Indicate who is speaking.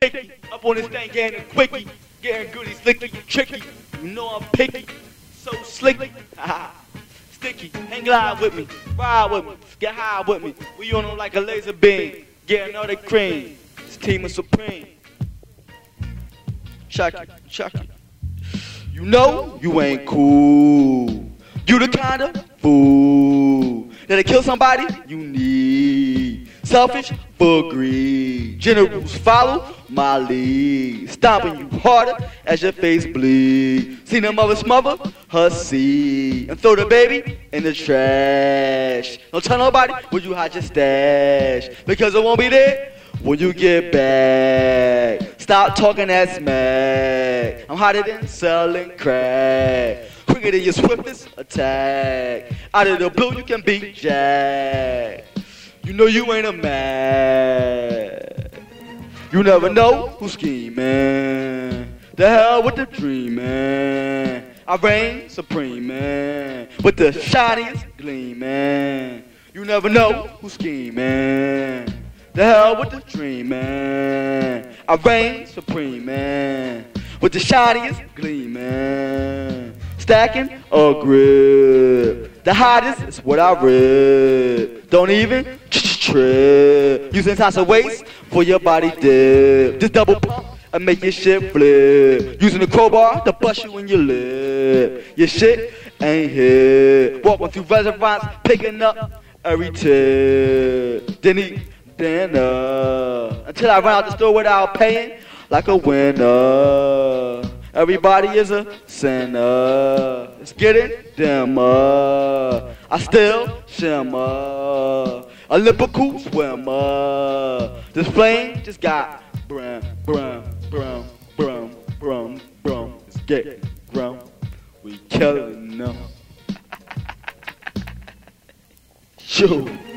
Speaker 1: picky. Up on this thing, getting quickie. Getting goody, slicky, tricky. You know I'm picky. So slicky. Sticky. Hang glide with me. Ride with me. Get high with me. We on them like a laser beam. Getting all the cream. This team is supreme. Chuck it, chuck it. You know you ain't cool. You the kind of fool that'll kill somebody you need. Selfish for greed. Generals follow my lead. Stomping you harder as your face bleed. Seen a mother smother her seed and throw the baby in the trash. Don't tell nobody where you hide your stash because it won't be there when you get back. Stop talking that smack. I'm hotter than selling crack. Quicker than your swiftest attack. Out of the blue, you can beat Jack. You know you ain't a man. You never know who's scheming. The hell with the dream, man. I reign supreme, man. With the shiniest gleam, man. You never know who's scheming. The hell with the dream, man. I reign supreme, man. With the shiniest gleam, man. Stacking a grip. The hottest is what I rip. Don't even trip. Using toss of waste for your body dip. This double pump and make your shit flip. Using the crowbar to bust you in your lip. Your shit ain't hit. Walking through restaurants, picking up every tip. Then eat dinner until I run out the store without paying like a winner. Everybody is a sinner. It's getting dimmer. I still shimmer. Olympical swimmer. This flame just got brown, brown, brown, brown, brown, brown. It's getting brown. We killing them. Sure.